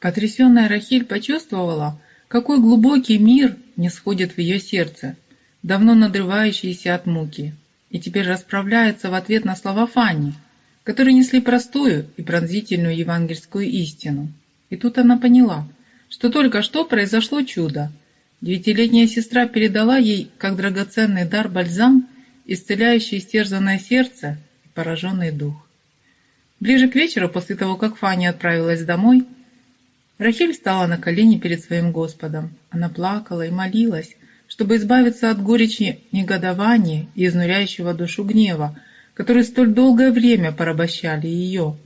Потрясенная Рахиль почувствовала, какой глубокий мир не сходит в ее сердце, давно надрывающийся от муки, и теперь расправляется в ответ на слова Фанни, которые несли простую и пронзительную евангельскую истину. И тут она поняла, что только что произошло чудо. Девятилетняя сестра передала ей, как драгоценный дар, бальзам, исцеляющий истерзанное сердце и пораженный дух. Ближе к вечеру, после того, как Фанни отправилась домой, Рахиль встала на колени перед своим Господом. Она плакала и молилась, чтобы избавиться от горечи негодования и изнуряющего душу гнева, которые столь долгое время порабощали ее.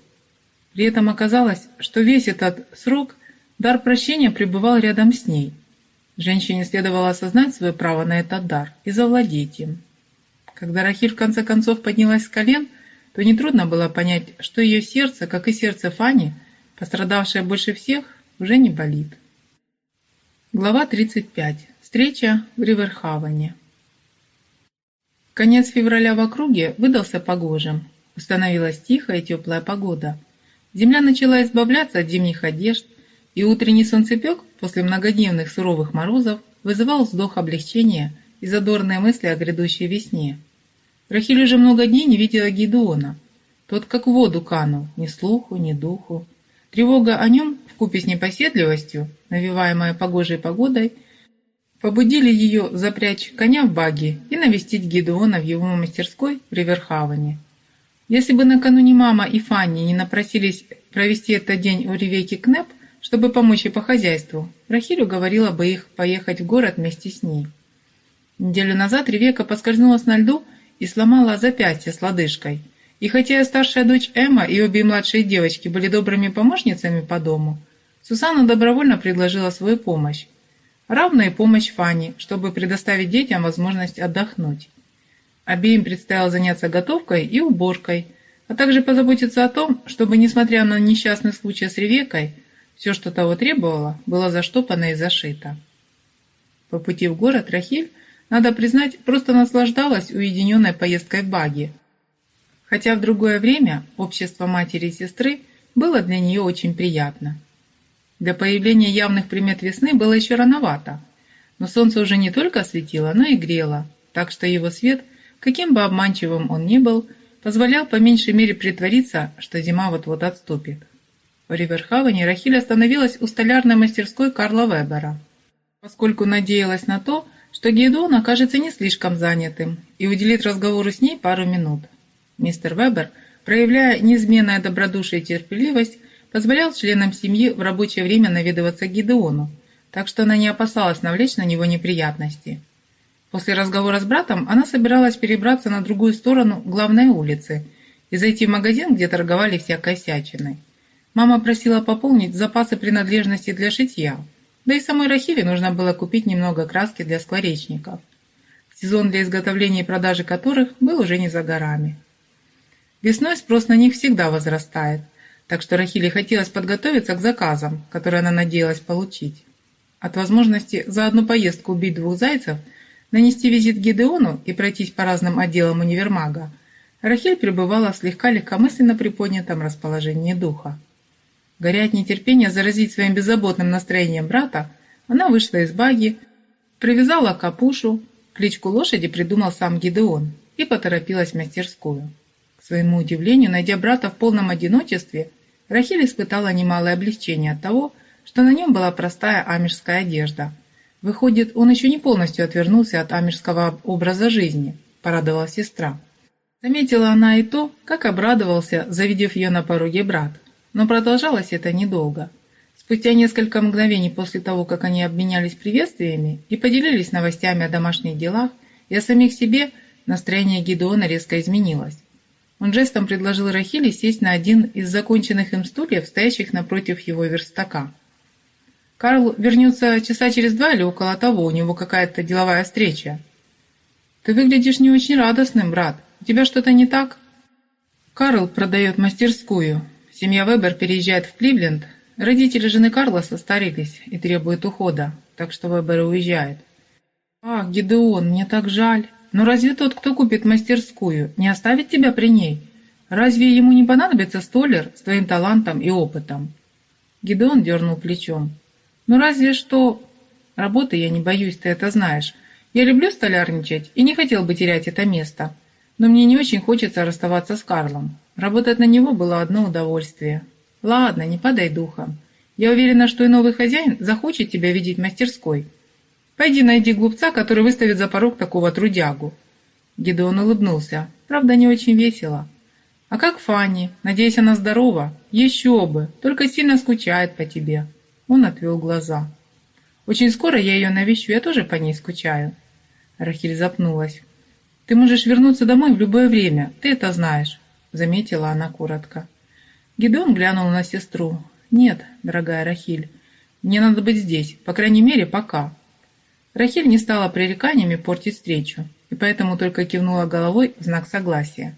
При этом оказалось, что весь этот срок дар прощения пребывал рядом с ней. Женщине следовало осознать свое право на этот дар и завладеть им. Когда Рахиль в конце концов поднялась с колен, то нетрудно было понять, что ее сердце, как и сердце Фани, пострадавшее больше всех, уже не болит. Глава 35. Встреча в Риверхаване. Конец февраля в округе выдался погожим. Установилась тихая и теплая погода. Земля начала избавляться от зимних одежд, и утренний солнцепек после многодневных суровых морозов вызывал вздох облегчения и задорные мысли о грядущей весне. Рахиль уже много дней не видела Гидеона. Тот как в воду канул, ни слуху, ни духу. Тревога о нем вкупе с непоседливостью, навиваемая погожей погодой, побудили ее запрячь коня в баги и навестить Гедеона в его мастерской в Риверхаване. Если бы накануне мама и Фанни не напросились провести этот день у Ревеки Кнеп, чтобы помочь ей по хозяйству, Рахиль уговорила бы их поехать в город вместе с ней. Неделю назад Ревека поскользнулась на льду и сломала запястье с лодыжкой – и хотя старшая дочь Эмма и обе младшие девочки были добрыми помощницами по дому, Сусанна добровольно предложила свою помощь, равную помощь Фанни, чтобы предоставить детям возможность отдохнуть. Обеим предстояло заняться готовкой и уборкой, а также позаботиться о том, чтобы, несмотря на несчастный случай с Ревекой, все, что того требовало, было заштопано и зашито. По пути в город Рахиль, надо признать, просто наслаждалась уединенной поездкой в баги – хотя в другое время общество матери и сестры было для нее очень приятно. Для появления явных примет весны было еще рановато, но солнце уже не только светило, но и грело, так что его свет, каким бы обманчивым он ни был, позволял по меньшей мере притвориться, что зима вот-вот отступит. В Риверхавене Рахиль остановилась у столярной мастерской Карла Вебера, поскольку надеялась на то, что Гедеон окажется не слишком занятым и уделит разговору с ней пару минут. Мистер Вебер, проявляя неизменное добродушие и терпеливость, позволял членам семьи в рабочее время наведываться Гидеону, так что она не опасалась навлечь на него неприятности. После разговора с братом она собиралась перебраться на другую сторону главной улицы и зайти в магазин, где торговали всякой всячиной. Мама просила пополнить запасы принадлежностей для шитья, да и самой Рахиле нужно было купить немного краски для скворечников, сезон для изготовления и продажи которых был уже не за горами. Весной спрос на них всегда возрастает, так что Рахиле хотелось подготовиться к заказам, которые она надеялась получить. От возможности за одну поездку убить двух зайцев, нанести визит Гидеону и пройтись по разным отделам универмага, Рахиль пребывала в слегка легкомысленно приподнятом расположении духа. Горя от нетерпения заразить своим беззаботным настроением брата, она вышла из баги, привязала капушу, кличку лошади придумал сам Гидеон и поторопилась в мастерскую своему удивлению, найдя брата в полном одиночестве, Рахиль испытала немалое облегчение от того, что на нем была простая амежская одежда. Выходит, он еще не полностью отвернулся от амежского образа жизни, порадовала сестра. Заметила она и то, как обрадовался, завидев ее на пороге брат. Но продолжалось это недолго. Спустя несколько мгновений после того, как они обменялись приветствиями и поделились новостями о домашних делах и о самих себе, настроение Гидеона резко изменилось. Он жестом предложил Рахиле сесть на один из законченных им стульев, стоящих напротив его верстака. «Карл вернется часа через два или около того, у него какая-то деловая встреча». «Ты выглядишь не очень радостным, брат. У тебя что-то не так?» «Карл продает мастерскую. Семья Вебер переезжает в Кливленд. Родители жены Карла состарились и требуют ухода, так что Вебер уезжает». «Ах, Гидеон, мне так жаль». Но разве тот, кто купит мастерскую, не оставит тебя при ней? Разве ему не понадобится столер с твоим талантом и опытом? Гидеон дернул плечом. «Ну разве что...» «Работы я не боюсь, ты это знаешь. Я люблю столярничать и не хотел бы терять это место. Но мне не очень хочется расставаться с Карлом. Работать на него было одно удовольствие. Ладно, не падай духом. Я уверена, что и новый хозяин захочет тебя видеть в мастерской. Пойди найди глупца, который выставит за порог такого трудягу». Гидеон улыбнулся. Правда, не очень весело. «А как Фанни? Надеюсь, она здорова?» «Еще бы! Только сильно скучает по тебе!» Он отвел глаза. «Очень скоро я ее навещу, я тоже по ней скучаю». Рахиль запнулась. «Ты можешь вернуться домой в любое время, ты это знаешь», — заметила она коротко. Гидеон глянул на сестру. «Нет, дорогая Рахиль, мне надо быть здесь, по крайней мере, пока». Рахиль не стала пререканиями портить встречу, и поэтому только кивнула головой в знак согласия.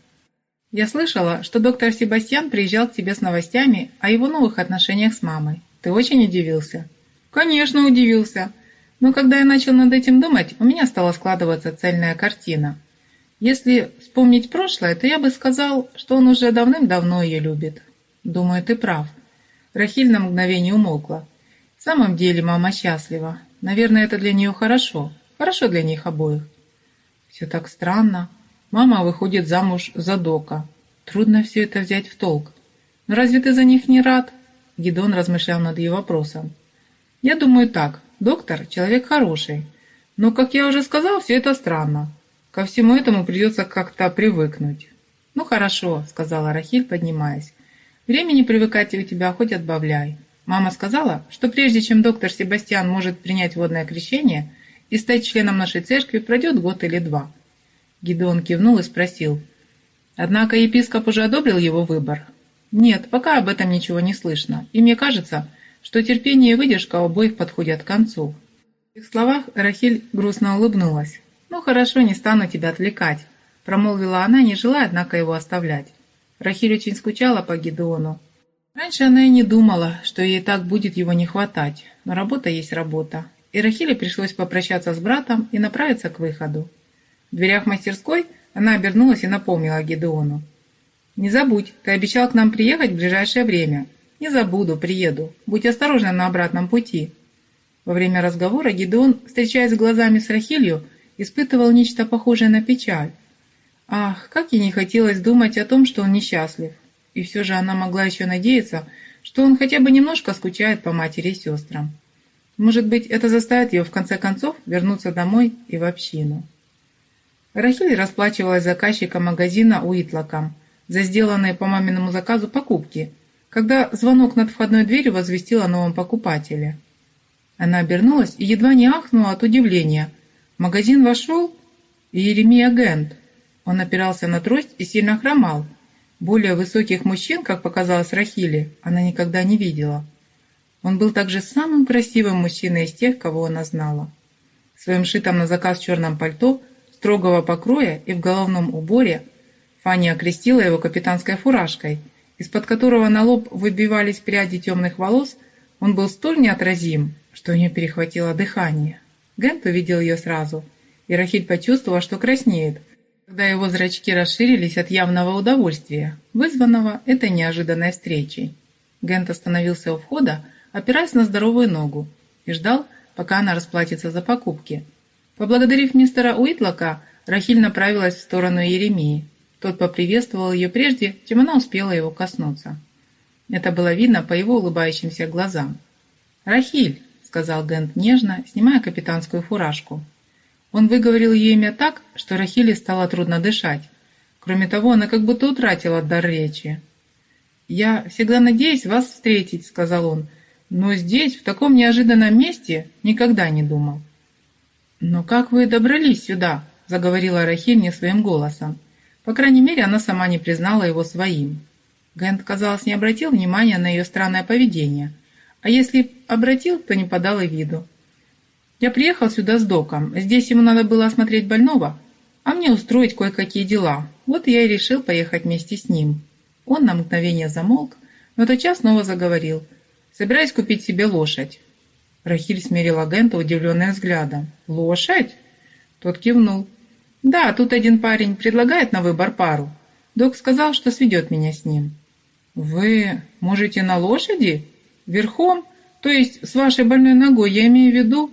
Я слышала, что доктор Себастьян приезжал к тебе с новостями о его новых отношениях с мамой. Ты очень удивился?» «Конечно, удивился. Но когда я начал над этим думать, у меня стала складываться цельная картина. Если вспомнить прошлое, то я бы сказал, что он уже давным-давно ее любит. Думаю, ты прав». Рахиль на мгновение умолкла. «В самом деле мама счастлива. Наверное, это для нее хорошо. Хорошо для них обоих». «Все так странно. Мама выходит замуж за Дока. Трудно все это взять в толк. Но разве ты за них не рад? Гидон размышлял над ее вопросом. Я думаю так. Доктор – человек хороший. Но, как я уже сказал, все это странно. Ко всему этому придется как-то привыкнуть. «Ну хорошо», – сказала Рахиль, поднимаясь. «Времени привыкать у тебя хоть отбавляй. Мама сказала, что прежде чем доктор Себастьян может принять водное крещение и стать членом нашей церкви, пройдет год или два. Гидеон кивнул и спросил. «Однако епископ уже одобрил его выбор?» «Нет, пока об этом ничего не слышно, и мне кажется, что терпение и выдержка обоих подходят к концу». В их словах Рахиль грустно улыбнулась. «Ну хорошо, не стану тебя отвлекать», – промолвила она, не желая, однако, его оставлять. Рахиль очень скучала по Гидеону. Раньше она и не думала, что ей так будет его не хватать, но работа есть работа. И Рахиле пришлось попрощаться с братом и направиться к выходу. В дверях мастерской она обернулась и напомнила Гедеону. «Не забудь, ты обещал к нам приехать в ближайшее время». «Не забуду, приеду. Будь осторожна на обратном пути». Во время разговора Гедеон, встречаясь глазами с Рахилью, испытывал нечто похожее на печаль. Ах, как ей не хотелось думать о том, что он несчастлив. И все же она могла еще надеяться, что он хотя бы немножко скучает по матери и сестрам. Может быть, это заставит ее в конце концов вернуться домой и в общину. Рахиль расплачивалась заказчиком магазина Уитлоком за сделанные по маминому заказу покупки, когда звонок над входной дверью возвестил о новом покупателе. Она обернулась и едва не ахнула от удивления. В магазин вошел Еремия Гент. Он опирался на трость и сильно хромал. Более высоких мужчин, как показалось Рахиле, она никогда не видела. Он был также самым красивым мужчиной из тех, кого она знала. В своем шитом на заказ черном пальто – строгого покроя и в головном уборе, Фанни окрестила его капитанской фуражкой, из-под которого на лоб выбивались пряди темных волос, он был столь неотразим, что у нее перехватило дыхание. Гент увидел ее сразу, и Рахиль почувствовала, что краснеет, когда его зрачки расширились от явного удовольствия, вызванного этой неожиданной встречей. Гент остановился у входа, опираясь на здоровую ногу, и ждал, пока она расплатится за покупки – Поблагодарив мистера Уитлока, Рахиль направилась в сторону Еремии. Тот поприветствовал ее прежде, чем она успела его коснуться. Это было видно по его улыбающимся глазам. «Рахиль», — сказал Гент нежно, снимая капитанскую фуражку. Он выговорил ее имя так, что Рахиле стало трудно дышать. Кроме того, она как будто утратила дар речи. «Я всегда надеюсь вас встретить», — сказал он, — «но здесь, в таком неожиданном месте, никогда не думал». «Но как вы добрались сюда?» – заговорила Рахиль не своим голосом. По крайней мере, она сама не признала его своим. Гент, казалось, не обратил внимания на ее странное поведение, а если обратил, то не подал и виду. «Я приехал сюда с доком. Здесь ему надо было осмотреть больного, а мне устроить кое-какие дела. Вот я и решил поехать вместе с ним». Он на мгновение замолк, но тотчас снова заговорил. «Собираюсь купить себе лошадь. Рахиль смерил агента удивленным взглядом. «Лошадь?» Тот кивнул. «Да, тут один парень предлагает на выбор пару. Док сказал, что сведет меня с ним». «Вы можете на лошади?» Верхом, то есть с вашей больной ногой, я имею в виду...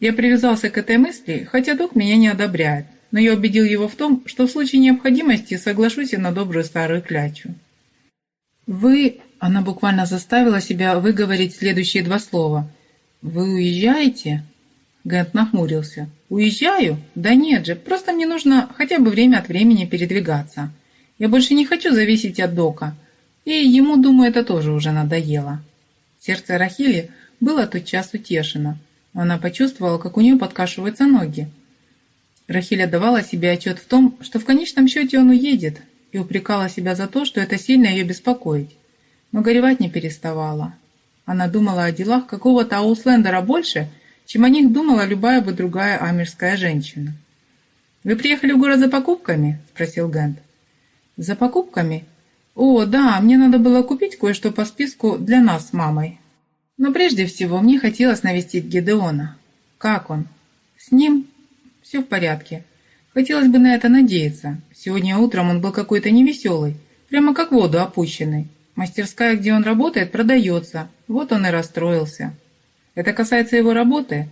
Я привязался к этой мысли, хотя дух меня не одобряет, но я убедил его в том, что в случае необходимости соглашусь на добрую старую клячу. «Вы...» — она буквально заставила себя выговорить следующие два слова. «Вы уезжаете?» Гэнт нахмурился. «Уезжаю? Да нет же, просто мне нужно хотя бы время от времени передвигаться. Я больше не хочу зависеть от Дока, и ему, думаю, это тоже уже надоело». Сердце Рахили было тотчас утешено. Она почувствовала, как у нее подкашиваются ноги. Рахиль отдавала себе отчет в том, что в конечном счете он уедет, и упрекала себя за то, что это сильно ее беспокоит. Но горевать не переставала. Она думала о делах какого-то Ауслендера больше, чем о них думала любая бы другая амирская женщина. «Вы приехали в город за покупками?» – спросил Гент. «За покупками? О, да, мне надо было купить кое-что по списку для нас с мамой. Но прежде всего мне хотелось навестить Гедеона. Как он? С ним все в порядке. Хотелось бы на это надеяться. Сегодня утром он был какой-то невеселый, прямо как воду опущенный. Мастерская, где он работает, продается. Вот он и расстроился. Это касается его работы?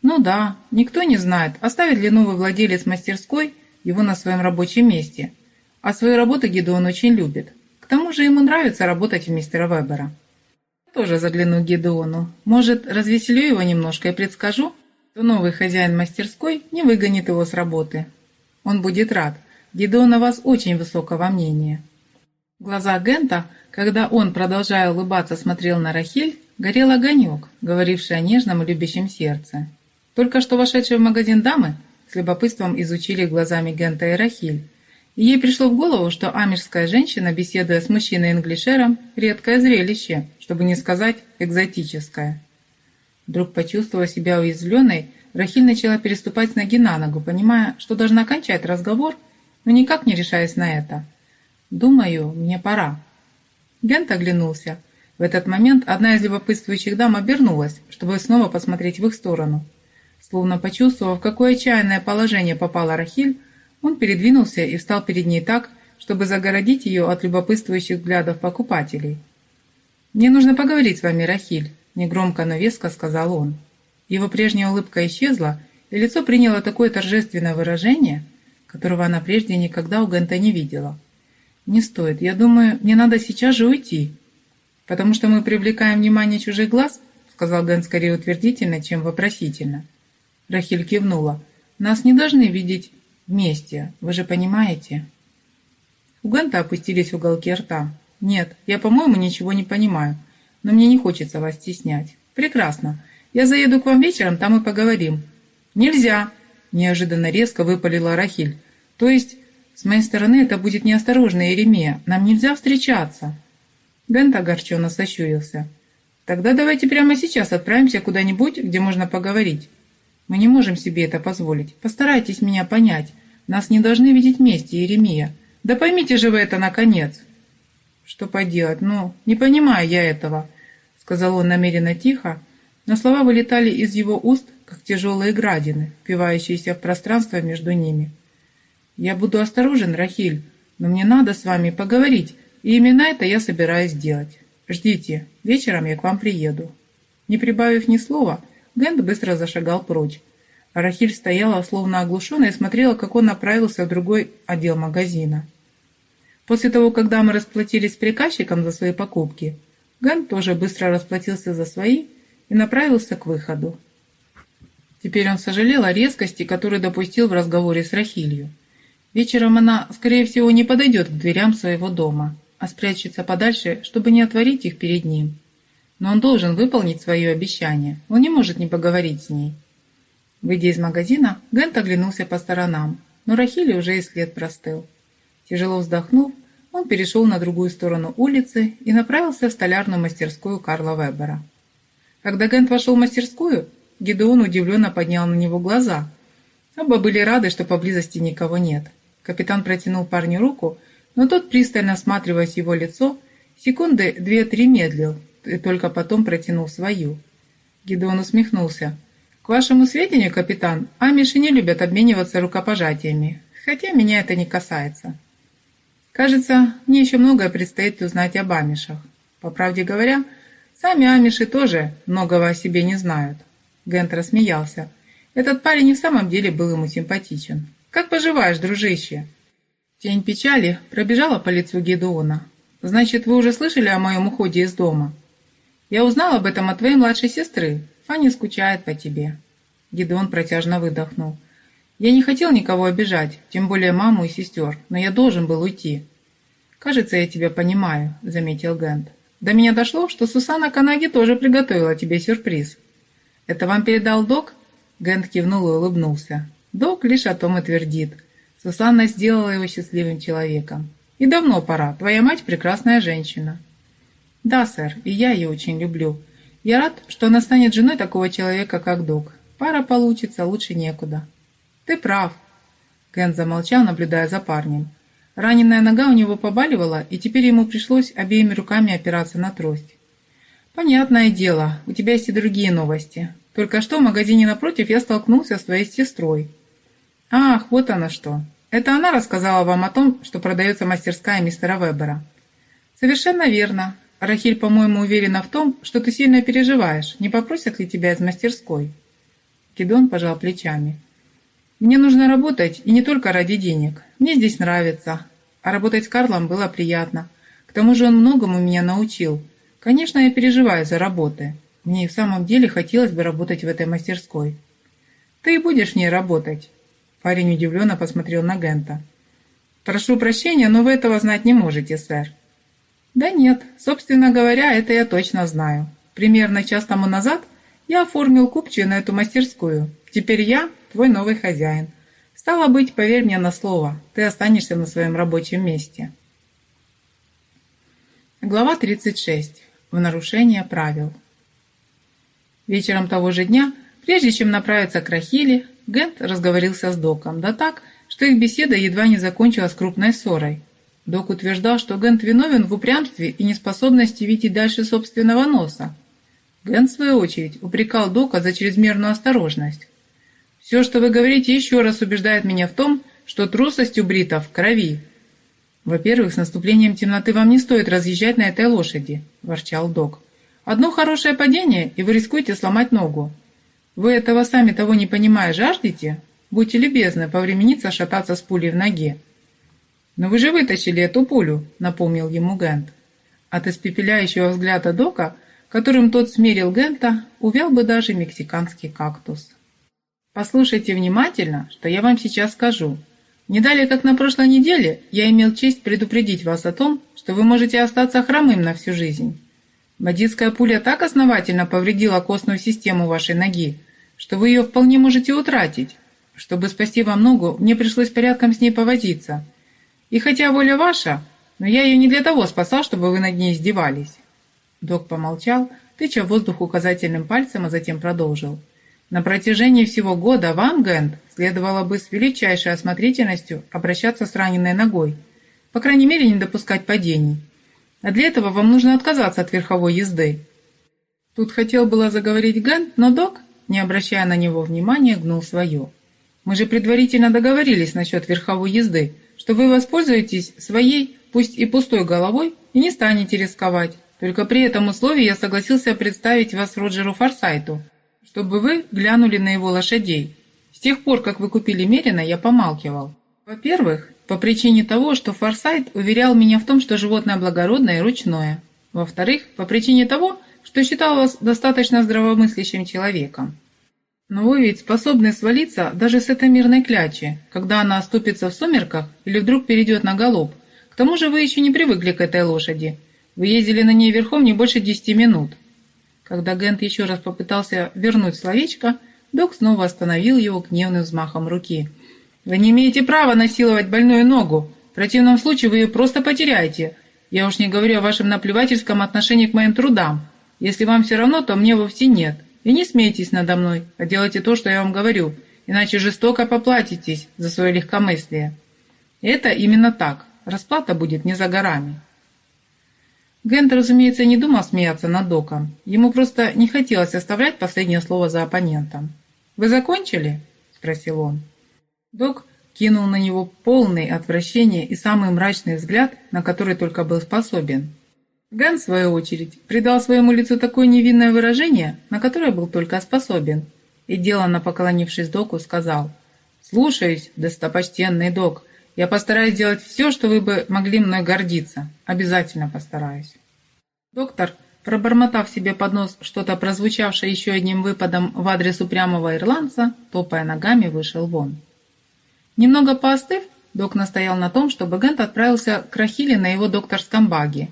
Ну да, никто не знает, оставит ли новый владелец мастерской его на своем рабочем месте. А свою работу Гидеон очень любит. К тому же ему нравится работать у мистера Вебера. Тоже загляну к Гидеону. Может, развеселю его немножко и предскажу, что новый хозяин мастерской не выгонит его с работы. Он будет рад. Гидеон о вас очень высокого мнения. Глаза Гента, когда он, продолжая улыбаться, смотрел на Рахиль, горел огонек, говоривший о нежном и любящем сердце. Только что вошедшие в магазин дамы с любопытством изучили глазами Гента и Рахиль, ей пришло в голову, что амирская женщина, беседуя с мужчиной-инглишером, редкое зрелище, чтобы не сказать экзотическое. Вдруг почувствовав себя уязвленной, Рахиль начала переступать с ноги на ногу, понимая, что должна кончать разговор, но никак не решаясь на это. «Думаю, мне пора». Гент оглянулся – в этот момент одна из любопытствующих дам обернулась, чтобы снова посмотреть в их сторону. Словно почувствовав, какое отчаянное положение попала Рахиль, он передвинулся и встал перед ней так, чтобы загородить ее от любопытствующих взглядов покупателей. «Мне нужно поговорить с вами, Рахиль», – негромко, но веско сказал он. Его прежняя улыбка исчезла, и лицо приняло такое торжественное выражение, которого она прежде никогда у Гента не видела. «Не стоит. Я думаю, мне надо сейчас же уйти», «Потому что мы привлекаем внимание чужих глаз?» сказал Гэн скорее утвердительно, чем вопросительно. Рахиль кивнула. «Нас не должны видеть вместе, вы же понимаете?» У Гэнта опустились уголки рта. «Нет, я, по-моему, ничего не понимаю, но мне не хочется вас стеснять». «Прекрасно. Я заеду к вам вечером, там и поговорим». «Нельзя!» – неожиданно резко выпалила Рахиль. «То есть, с моей стороны это будет неосторожно, Еремея. Нам нельзя встречаться». Гент огорченно сощурился. «Тогда давайте прямо сейчас отправимся куда-нибудь, где можно поговорить. Мы не можем себе это позволить. Постарайтесь меня понять. Нас не должны видеть вместе, Еремия. Да поймите же вы это, наконец!» «Что поделать? Ну, не понимаю я этого», — сказал он намеренно тихо, но слова вылетали из его уст, как тяжелые градины, впивающиеся в пространство между ними. «Я буду осторожен, Рахиль, но мне надо с вами поговорить, и именно это я собираюсь делать. Ждите, вечером я к вам приеду». Не прибавив ни слова, Гент быстро зашагал прочь. Рахиль стояла, словно оглушенная, и смотрела, как он направился в другой отдел магазина. После того, когда мы расплатились с приказчиком за свои покупки, Гент тоже быстро расплатился за свои и направился к выходу. Теперь он сожалел о резкости, которую допустил в разговоре с Рахилью. Вечером она, скорее всего, не подойдет к дверям своего дома а спрячется подальше, чтобы не отворить их перед ним. Но он должен выполнить свое обещание, он не может не поговорить с ней. Выйдя из магазина, Гент оглянулся по сторонам, но Рахили уже и след простыл. Тяжело вздохнув, он перешел на другую сторону улицы и направился в столярную мастерскую Карла Вебера. Когда Гент вошел в мастерскую, Гедеон удивленно поднял на него глаза. Оба были рады, что поблизости никого нет. Капитан протянул парню руку, но тот, пристально осматриваясь его лицо, секунды две-три медлил и только потом протянул свою. Гидеон усмехнулся. «К вашему сведению, капитан, амиши не любят обмениваться рукопожатиями, хотя меня это не касается. Кажется, мне еще многое предстоит узнать об амишах. По правде говоря, Сами амиши тоже многого о себе не знают. Гент рассмеялся. Этот парень и в самом деле был ему симпатичен. «Как поживаешь, дружище?» Тень печали пробежала по лицу Гедеона. «Значит, вы уже слышали о моем уходе из дома?» «Я узнал об этом от твоей младшей сестры. Фанни скучает по тебе». Гедеон протяжно выдохнул. «Я не хотел никого обижать, тем более маму и сестер, но я должен был уйти». «Кажется, я тебя понимаю», — заметил Гент. «До меня дошло, что Сусана Канаги тоже приготовила тебе сюрприз». «Это вам передал док?» Гент кивнул и улыбнулся. «Док лишь о том и твердит. Сусанна сделала его счастливым человеком. И давно пора. Твоя мать прекрасная женщина». «Да, сэр, и я ее очень люблю. Я рад, что она станет женой такого человека, как Док. Пара получится, лучше некуда». «Ты прав». Гент замолчал, наблюдая за парнем. Раненая нога у него побаливала, и теперь ему пришлось обеими руками опираться на трость. «Понятное дело, у тебя есть и другие новости. Только что в магазине напротив я столкнулся с твоей сестрой». «Ах, вот она что. Это она рассказала вам о том, что продается мастерская мистера Вебера». «Совершенно верно. Рахиль, по-моему, уверена в том, что ты сильно переживаешь. Не попросят ли тебя из мастерской?» Кидон пожал плечами. «Мне нужно работать, и не только ради денег. Мне здесь нравится. А работать с Карлом было приятно. К тому же он многому меня научил. Конечно, я переживаю за работы. Мне и в самом деле хотелось бы работать в этой мастерской. Ты и будешь в ней работать. Парень удивленно посмотрел на Гента. «Прошу прощения, но вы этого знать не можете, сэр». «Да нет, собственно говоря, это я точно знаю. Примерно час тому назад я оформил купчую на эту мастерскую. Теперь я твой новый хозяин. Стало быть, поверь мне на слово, ты останешься на своем рабочем месте». Глава 36 в нарушение правил. Вечером того же дня, прежде чем направиться к Рахиле, Гент разговорился с Доком, да так, что их беседа едва не закончилась крупной ссорой. Док утверждал, что Гент виновен в упрямстве и неспособности видеть дальше собственного носа. Гент, в свою очередь, упрекал Дока за чрезмерную осторожность. «Все, что вы говорите, еще раз убеждает меня в том, что трусость у бритов в крови, «Во-первых, с наступлением темноты вам не стоит разъезжать на этой лошади», – ворчал док. «Одно хорошее падение, и вы рискуете сломать ногу. Вы этого сами того не понимая жаждете? Будьте любезны, повремениться шататься с пулей в ноге». «Но вы же вытащили эту пулю», – напомнил ему Гент. От испепеляющего взгляда Дока, которым тот смерил Гента, увял бы даже мексиканский кактус. «Послушайте внимательно, что я вам сейчас скажу», не далее, как на прошлой неделе, я имел честь предупредить вас о том, что вы можете остаться хромым на всю жизнь. Бандитская пуля так основательно повредила костную систему вашей ноги, что вы ее вполне можете утратить. Чтобы спасти вам ногу, мне пришлось порядком с ней повозиться. И хотя воля ваша, но я ее не для того спасал, чтобы вы над ней издевались». Док помолчал, тыча в воздух указательным пальцем, а затем продолжил. На протяжении всего года вам, Гент, следовало бы с величайшей осмотрительностью обращаться с раненой ногой, по крайней мере, не допускать падений. А для этого вам нужно отказаться от верховой езды. Тут хотел было заговорить Гент, но док, не обращая на него внимания, гнул свое. Мы же предварительно договорились насчет верховой езды, что вы воспользуетесь своей, пусть и пустой головой, и не станете рисковать. Только при этом условии я согласился представить вас Роджеру Форсайту, чтобы вы глянули на его лошадей. С тех пор, как вы купили Мерина, я помалкивал. Во-первых, по причине того, что Форсайт уверял меня в том, что животное благородное и ручное. Во-вторых, по причине того, что считал вас достаточно здравомыслящим человеком. Но вы ведь способны свалиться даже с этой мирной клячи, когда она оступится в сумерках или вдруг перейдет на галоп. К тому же вы еще не привыкли к этой лошади. Вы ездили на ней верхом не больше десяти минут. Когда Гент еще раз попытался вернуть словечко, док снова остановил его гневным взмахом руки. «Вы не имеете права насиловать больную ногу. В противном случае вы ее просто потеряете. Я уж не говорю о вашем наплевательском отношении к моим трудам. Если вам все равно, то мне вовсе нет. И не смейтесь надо мной, а делайте то, что я вам говорю, иначе жестоко поплатитесь за свое легкомыслие. Это именно так. Расплата будет не за горами». Гент, разумеется, не думал смеяться над Доком. Ему просто не хотелось оставлять последнее слово за оппонентом. «Вы закончили?» – спросил он. Док кинул на него полный отвращения и самый мрачный взгляд, на который только был способен. Ген, в свою очередь, придал своему лицу такое невинное выражение, на которое был только способен, и, деланно поклонившись доку, сказал «Слушаюсь, достопочтенный док, я постараюсь сделать все, что вы бы могли мной гордиться. Обязательно постараюсь». Доктор, пробормотав себе под нос что-то прозвучавшее еще одним выпадом в адрес упрямого ирландца, топая ногами, вышел вон. Немного поостыв, док настоял на том, чтобы Гент отправился к Рахиле на его докторском баге.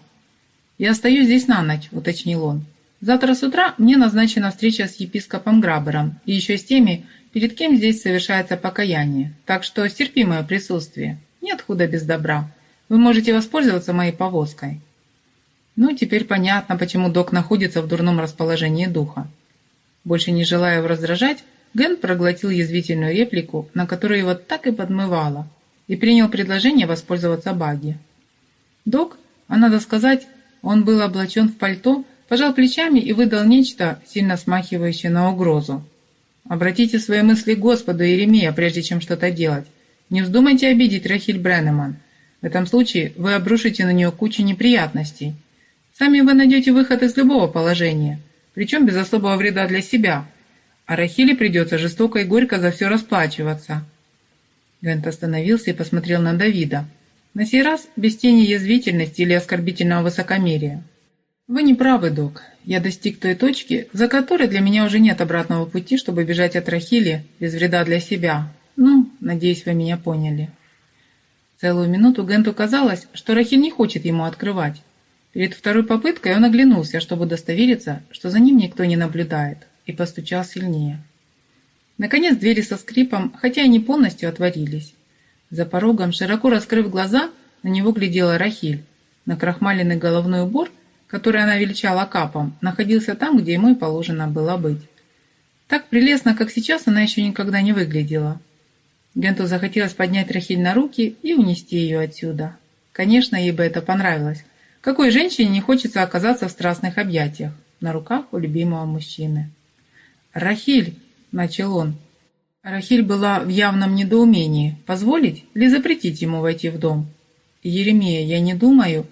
«Я остаюсь здесь на ночь», — уточнил он. «Завтра с утра мне назначена встреча с епископом Грабером и еще с теми, перед кем здесь совершается покаяние. Так что стерпи мое присутствие. Нет худа без добра. Вы можете воспользоваться моей повозкой». Ну, теперь понятно, почему док находится в дурном расположении духа. Больше не желая его раздражать, Ген проглотил язвительную реплику, на которую его так и подмывало, и принял предложение воспользоваться баги. Док, а надо сказать, он был облачен в пальто, пожал плечами и выдал нечто, сильно смахивающее на угрозу. «Обратите свои мысли к Господу, Иеремия, прежде чем что-то делать. Не вздумайте обидеть Рахиль Бреннеман. В этом случае вы обрушите на нее кучу неприятностей». Сами вы найдете выход из любого положения, причем без особого вреда для себя. А Рахиле придется жестоко и горько за все расплачиваться. Гент остановился и посмотрел на Давида. На сей раз без тени язвительности или оскорбительного высокомерия. «Вы не правы, док. Я достиг той точки, за которой для меня уже нет обратного пути, чтобы бежать от Рахили без вреда для себя. Ну, надеюсь, вы меня поняли». Целую минуту Генту казалось, что Рахиль не хочет ему открывать. Перед второй попыткой он оглянулся, чтобы удостовериться, что за ним никто не наблюдает, и постучал сильнее. Наконец двери со скрипом, хотя и не полностью отворились. За порогом, широко раскрыв глаза, на него глядела Рахиль. На крахмаленный головной убор, который она величала капом, находился там, где ему и положено было быть. Так прелестно, как сейчас, она еще никогда не выглядела. Генту захотелось поднять Рахиль на руки и унести ее отсюда. Конечно, ей бы это понравилось, какой женщине не хочется оказаться в страстных объятиях на руках у любимого мужчины? «Рахиль!» – начал он. Рахиль была в явном недоумении. Позволить или запретить ему войти в дом? «Еремея, я не думаю...»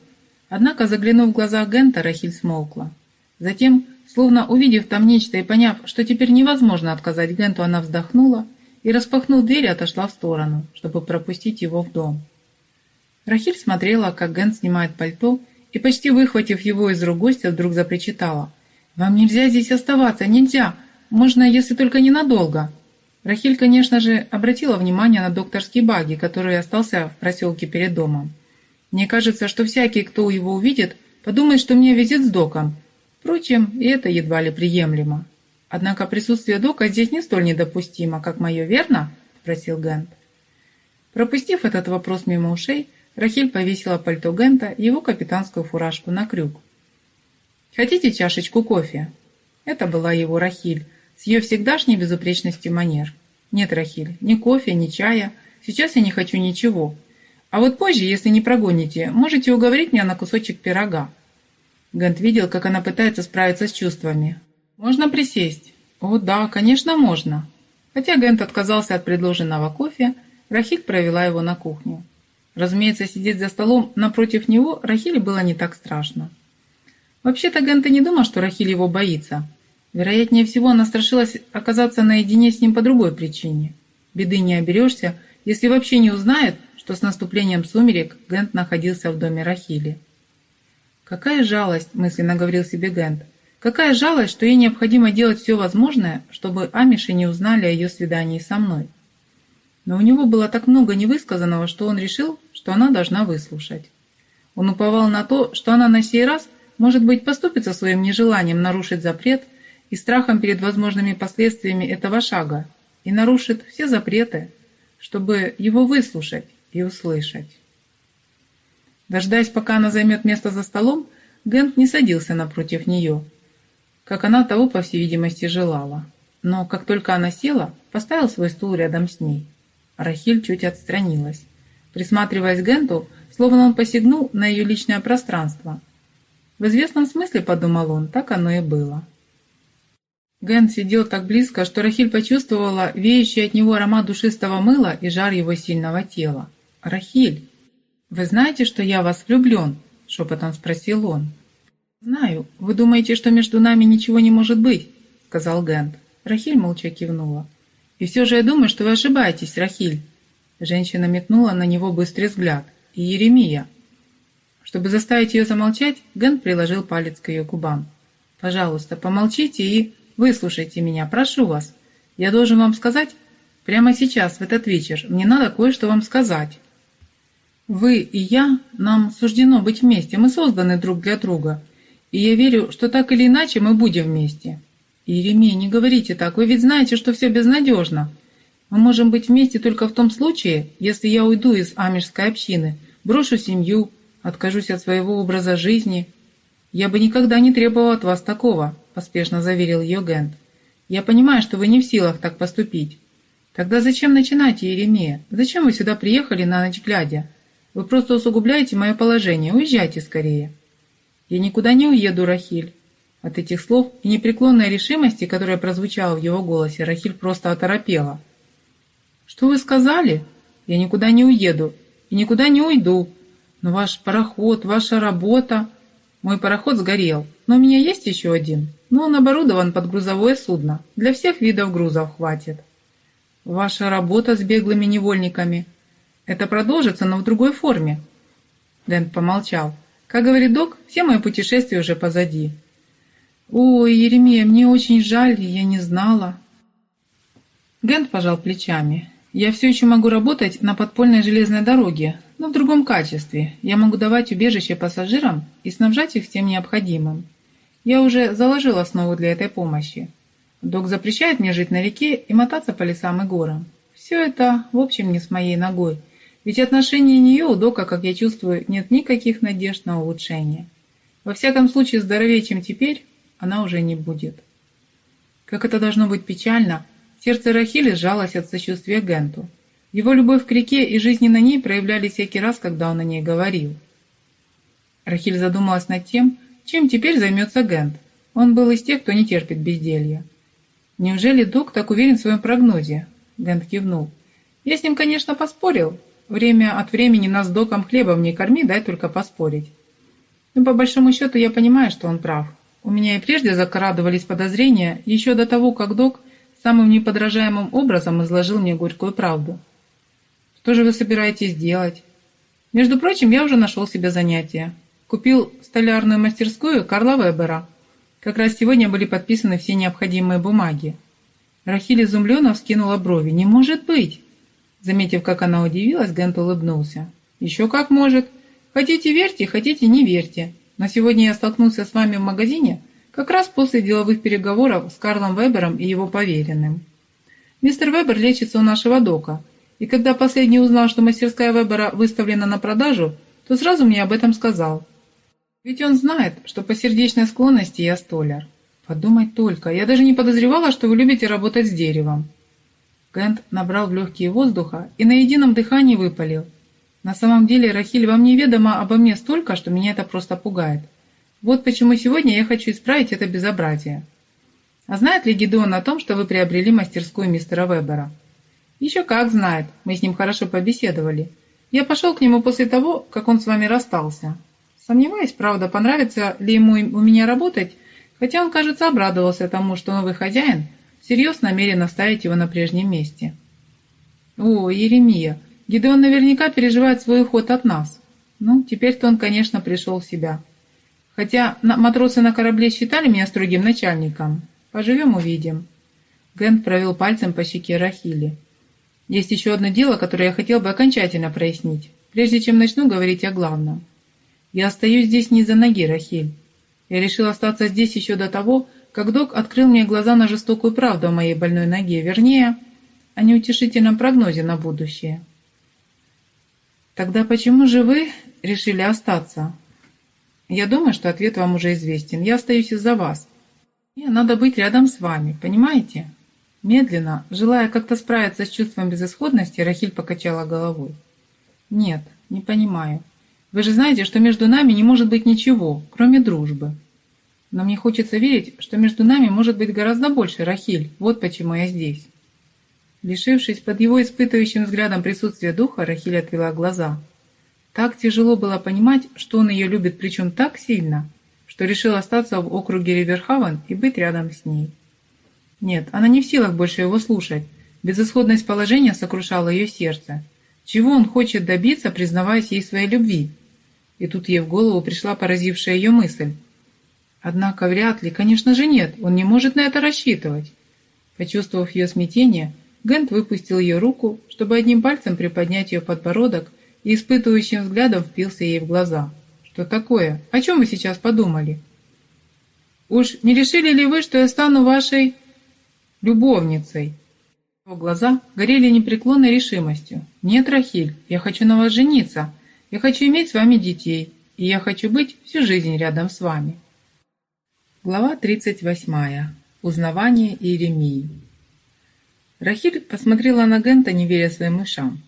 Однако, заглянув в глаза Гента, Рахиль смолкла. Затем, словно увидев там нечто и поняв, что теперь невозможно отказать Генту, она вздохнула и, распахнув дверь, отошла в сторону, чтобы пропустить его в дом. Рахиль смотрела, как Гент снимает пальто и, почти выхватив его из рук гостя, вдруг запричитала. «Вам нельзя здесь оставаться, нельзя! Можно, если только ненадолго!» Рахиль, конечно же, обратила внимание на докторский баги, который остался в проселке перед домом. «Мне кажется, что всякий, кто его увидит, подумает, что мне визит с доком. Впрочем, и это едва ли приемлемо. Однако присутствие дока здесь не столь недопустимо, как мое, верно?» – спросил Гент. Пропустив этот вопрос мимо ушей, Рахиль повесила пальто Гента и его капитанскую фуражку на крюк. «Хотите чашечку кофе?» Это была его Рахиль, с ее всегдашней безупречностью манер. «Нет, Рахиль, ни кофе, ни чая. Сейчас я не хочу ничего. А вот позже, если не прогоните, можете уговорить меня на кусочек пирога». Гент видел, как она пытается справиться с чувствами. «Можно присесть?» «О, да, конечно, можно». Хотя Гент отказался от предложенного кофе, Рахиль провела его на кухню. Разумеется, сидеть за столом напротив него Рахиле было не так страшно. Вообще-то Гента не думал, что Рахиль его боится. Вероятнее всего, она страшилась оказаться наедине с ним по другой причине. Беды не оберешься, если вообще не узнает, что с наступлением сумерек Гент находился в доме Рахили. «Какая жалость!» – мысленно говорил себе Гент. «Какая жалость, что ей необходимо делать все возможное, чтобы Амиши не узнали о ее свидании со мной». Но у него было так много невысказанного, что он решил, что она должна выслушать. Он уповал на то, что она на сей раз, может быть, поступится своим нежеланием нарушить запрет и страхом перед возможными последствиями этого шага, и нарушит все запреты, чтобы его выслушать и услышать. Дождаясь, пока она займет место за столом, Гент не садился напротив нее, как она того, по всей видимости, желала. Но как только она села, поставил свой стул рядом с ней. Рахиль чуть отстранилась, присматриваясь к Генту, словно он посягнул на ее личное пространство. В известном смысле, подумал он, так оно и было. Гент сидел так близко, что Рахиль почувствовала веющий от него аромат душистого мыла и жар его сильного тела. «Рахиль, вы знаете, что я вас влюблен?» – шепотом спросил он. «Знаю, вы думаете, что между нами ничего не может быть», — сказал Гент. Рахиль молча кивнула. «И все же я думаю, что вы ошибаетесь, Рахиль». Женщина метнула на него быстрый взгляд. «И Еремия». Чтобы заставить ее замолчать, Гент приложил палец к ее губам. «Пожалуйста, помолчите и выслушайте меня, прошу вас. Я должен вам сказать, прямо сейчас, в этот вечер, мне надо кое-что вам сказать». Вы и я, нам суждено быть вместе, мы созданы друг для друга. И я верю, что так или иначе мы будем вместе. Иеремия, не говорите так, вы ведь знаете, что все безнадежно. Мы можем быть вместе только в том случае, если я уйду из амишской общины, брошу семью, откажусь от своего образа жизни. Я бы никогда не требовал от вас такого, поспешно заверил ее Гент. Я понимаю, что вы не в силах так поступить. Тогда зачем начинать, Иеремия? Зачем вы сюда приехали на ночь глядя? Вы просто усугубляете мое положение. Уезжайте скорее. Я никуда не уеду, Рахиль. От этих слов и непреклонной решимости, которая прозвучала в его голосе, Рахиль просто оторопела. «Что вы сказали? Я никуда не уеду и никуда не уйду. Но ваш пароход, ваша работа...» «Мой пароход сгорел, но у меня есть еще один. Но он оборудован под грузовое судно. Для всех видов грузов хватит». «Ваша работа с беглыми невольниками...» Это продолжится, но в другой форме. Дэн помолчал. Как говорит док, все мои путешествия уже позади. Ой, Еремея, мне очень жаль, я не знала. Гент пожал плечами. Я все еще могу работать на подпольной железной дороге, но в другом качестве. Я могу давать убежище пассажирам и снабжать их всем необходимым. Я уже заложил основу для этой помощи. Док запрещает мне жить на реке и мотаться по лесам и горам. Все это, в общем, не с моей ногой – ведь отношении нее у Дока, как я чувствую, нет никаких надежд на улучшение. Во всяком случае, здоровее, чем теперь, она уже не будет. Как это должно быть печально, сердце Рахили сжалось от сочувствия Генту. Его любовь к реке и жизни на ней проявлялись всякий раз, когда он о ней говорил. Рахиль задумалась над тем, чем теперь займется Гент. Он был из тех, кто не терпит безделья. «Неужели Док так уверен в своем прогнозе?» Гент кивнул. «Я с ним, конечно, поспорил, Время от времени нас доком хлебом не корми, дай только поспорить. Но по большому счету я понимаю, что он прав. У меня и прежде закрадывались подозрения, еще до того, как док самым неподражаемым образом изложил мне горькую правду. Что же вы собираетесь делать? Между прочим, я уже нашел себе занятие. Купил столярную мастерскую Карла Вебера. Как раз сегодня были подписаны все необходимые бумаги. Рахиль изумленно вскинула брови. «Не может быть! Заметив, как она удивилась, Гент улыбнулся. «Еще как может. Хотите верьте, хотите не верьте. Но сегодня я столкнулся с вами в магазине как раз после деловых переговоров с Карлом Вебером и его поверенным. Мистер Вебер лечится у нашего дока, и когда последний узнал, что мастерская Вебера выставлена на продажу, то сразу мне об этом сказал. Ведь он знает, что по сердечной склонности я столяр. Подумать только, я даже не подозревала, что вы любите работать с деревом. Кент набрал в легкие воздуха и на едином дыхании выпалил. «На самом деле, Рахиль, вам неведомо обо мне столько, что меня это просто пугает. Вот почему сегодня я хочу исправить это безобразие. А знает ли Гедеон о том, что вы приобрели мастерскую мистера Вебера?» «Еще как знает. Мы с ним хорошо побеседовали. Я пошел к нему после того, как он с вами расстался. Сомневаюсь, правда, понравится ли ему у меня работать, хотя он, кажется, обрадовался тому, что новый хозяин – всерьез намерен оставить его на прежнем месте. О, Еремия, Гидеон наверняка переживает свой уход от нас. Ну, теперь-то он, конечно, пришел в себя. Хотя матросы на корабле считали меня строгим начальником. Поживем – увидим. Гент провел пальцем по щеке Рахили. Есть еще одно дело, которое я хотел бы окончательно прояснить, прежде чем начну говорить о главном. Я остаюсь здесь не из-за ноги, Рахиль. Я решил остаться здесь еще до того, как док открыл мне глаза на жестокую правду о моей больной ноге, вернее, о неутешительном прогнозе на будущее. Тогда почему же вы решили остаться? Я думаю, что ответ вам уже известен. Я остаюсь из-за вас. Мне надо быть рядом с вами, понимаете? Медленно, желая как-то справиться с чувством безысходности, Рахиль покачала головой. Нет, не понимаю. Вы же знаете, что между нами не может быть ничего, кроме дружбы. Но мне хочется верить, что между нами может быть гораздо больше, Рахиль. Вот почему я здесь». Лишившись под его испытывающим взглядом присутствия духа, Рахиль отвела глаза. Так тяжело было понимать, что он ее любит, причем так сильно, что решил остаться в округе Риверхавен и быть рядом с ней. Нет, она не в силах больше его слушать. Безысходность положения сокрушала ее сердце. Чего он хочет добиться, признаваясь ей своей любви? И тут ей в голову пришла поразившая ее мысль. Однако вряд ли, конечно же нет, он не может на это рассчитывать. Почувствовав ее смятение, Гент выпустил ее руку, чтобы одним пальцем приподнять ее подбородок и испытывающим взглядом впился ей в глаза. «Что такое? О чем вы сейчас подумали?» «Уж не решили ли вы, что я стану вашей любовницей?» Его глаза горели непреклонной решимостью. «Нет, Рахиль, я хочу на вас жениться. Я хочу иметь с вами детей. И я хочу быть всю жизнь рядом с вами». Глава 38. Узнавание Иеремии. Рахиль посмотрела на Гента, не веря своим ушам.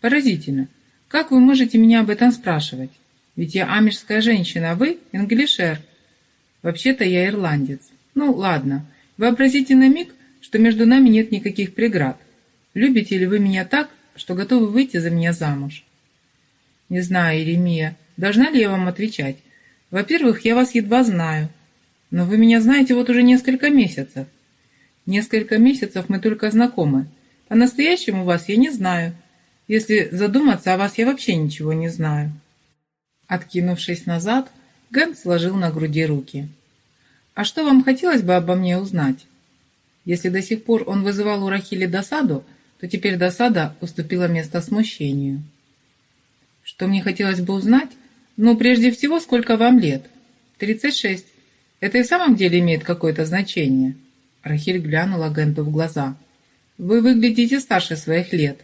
«Поразительно. Как вы можете меня об этом спрашивать? Ведь я амишская женщина, а вы – инглишер. Вообще-то я ирландец. Ну, ладно. Вообразите на миг, что между нами нет никаких преград. Любите ли вы меня так, что готовы выйти за меня замуж? Не знаю, Иеремия, должна ли я вам отвечать? Во-первых, я вас едва знаю, но вы меня знаете вот уже несколько месяцев. Несколько месяцев мы только знакомы. По-настоящему вас я не знаю. Если задуматься о вас, я вообще ничего не знаю. Откинувшись назад, Ген сложил на груди руки. «А что вам хотелось бы обо мне узнать?» Если до сих пор он вызывал у Рахили досаду, то теперь досада уступила место смущению. Что мне хотелось бы узнать? Ну, прежде всего, сколько вам лет? Тридцать шесть. Это и в самом деле имеет какое-то значение. Рахиль глянула Генту в глаза. Вы выглядите старше своих лет.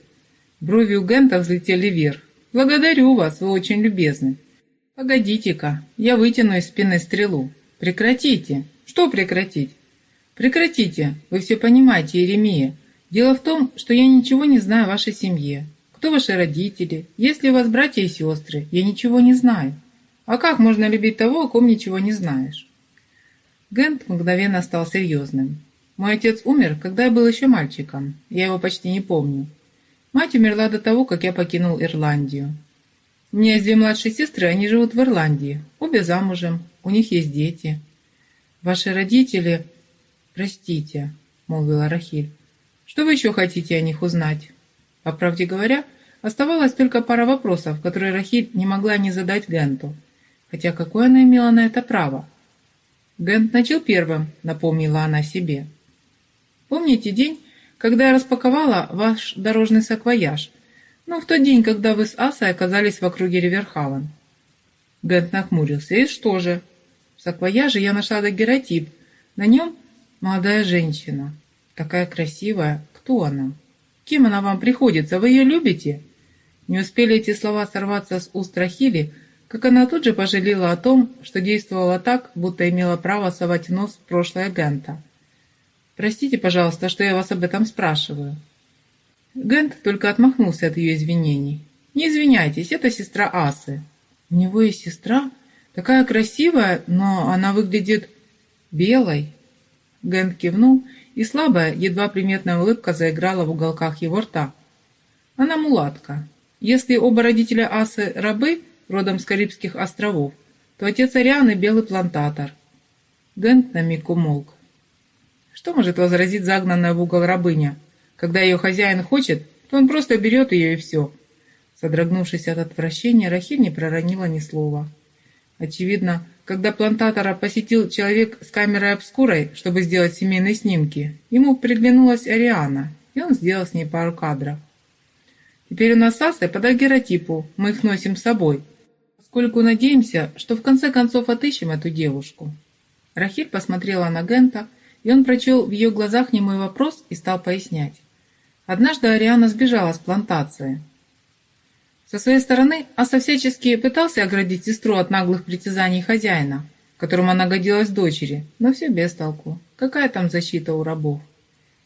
Брови у Гента взлетели вверх. Благодарю вас, вы очень любезны. Погодите-ка, я вытяну из спины стрелу. Прекратите. Что прекратить? «Прекратите! Вы все понимаете, Еремия. Дело в том, что я ничего не знаю о вашей семье. Кто ваши родители? Есть ли у вас братья и сестры? Я ничего не знаю. А как можно любить того, о ком ничего не знаешь?» Гент мгновенно стал серьезным. «Мой отец умер, когда я был еще мальчиком. Я его почти не помню. Мать умерла до того, как я покинул Ирландию. У меня есть две младшие сестры, они живут в Ирландии. Обе замужем, у них есть дети. Ваши родители «Простите», — молвила Рахиль. «Что вы еще хотите о них узнать?» По правде говоря, оставалась только пара вопросов, которые Рахиль не могла не задать Генту. Хотя какое она имела на это право? Гент начал первым, напомнила она себе. «Помните день, когда я распаковала ваш дорожный саквояж? Ну, в тот день, когда вы с Асой оказались в округе Риверхавен». Гент нахмурился. «И что же?» В саквояже я нашла дагеротип. На нем Молодая женщина. Такая красивая. Кто она? Кем она вам приходится? Вы ее любите?» Не успели эти слова сорваться с уст Рахили, как она тут же пожалела о том, что действовала так, будто имела право совать нос в прошлое Гента. «Простите, пожалуйста, что я вас об этом спрашиваю». Гент только отмахнулся от ее извинений. «Не извиняйтесь, это сестра Асы». «У него есть сестра? Такая красивая, но она выглядит белой». Ген кивнул, и слабая, едва приметная улыбка заиграла в уголках его рта. Она мулатка. Если оба родителя Асы рабы, родом с Карибских островов, то отец Арианы – белый плантатор. Гент на миг умолк. Что может возразить загнанная в угол рабыня? Когда ее хозяин хочет, то он просто берет ее и все. Содрогнувшись от отвращения, Рахиль не проронила ни слова. Очевидно, когда плантатора посетил человек с камерой обскурой, чтобы сделать семейные снимки, ему приглянулась Ариана, и он сделал с ней пару кадров. Теперь у нас Асой по дагеротипу, мы их носим с собой, поскольку надеемся, что в конце концов отыщем эту девушку. Рахиль посмотрела на Гента, и он прочел в ее глазах немой вопрос и стал пояснять. Однажды Ариана сбежала с плантации. Со своей стороны Аса всячески пытался оградить сестру от наглых притязаний хозяина, которому она годилась дочери, но все без толку. Какая там защита у рабов?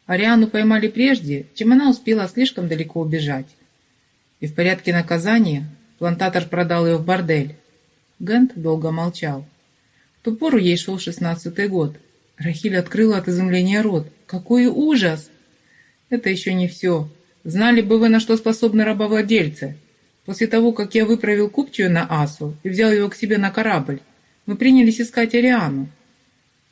Ариану поймали прежде, чем она успела слишком далеко убежать. И в порядке наказания плантатор продал ее в бордель. Гент долго молчал. В ту пору ей шел шестнадцатый год. Рахиль открыла от изумления рот. «Какой ужас!» «Это еще не все. Знали бы вы, на что способны рабовладельцы. После того, как я выправил купчую на Асу и взял его к себе на корабль, мы принялись искать Ариану.